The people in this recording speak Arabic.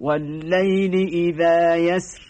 والليل إذا يسر.